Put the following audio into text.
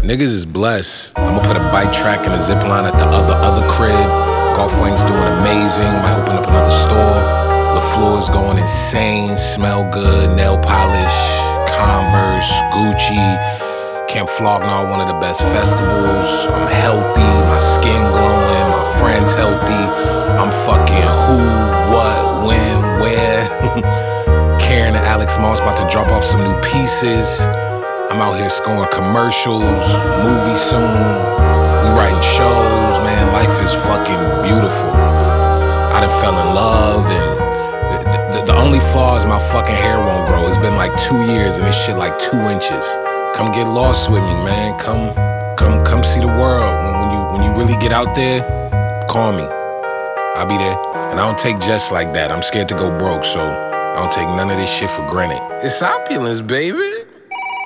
Niggas is blessed. I'm gonna put a bike track and a zip line at the other other crib. Golf Wang's doing amazing. Might open up another store. The floor is going insane. Smell good. Nail polish. Converse. Gucci. Camp Flog Gnaw, one of the best festivals. I'm healthy. My skin glowing. My friends healthy. I'm fucking who, what, when, where. Karen and Alex Moss about to drop off some new pieces. I'm out here scoring commercials, movie soon. We writing shows, man. Life is fucking beautiful. I done fell in love, and the, the, the only flaw is my fucking hair won't grow. It's been like two years, and this shit like two inches. Come get lost with me, man. Come, come, come see the world. When, when you when you really get out there, call me. I'll be there. And I don't take just like that. I'm scared to go broke, so I don't take none of this shit for granted. It's opulence, baby.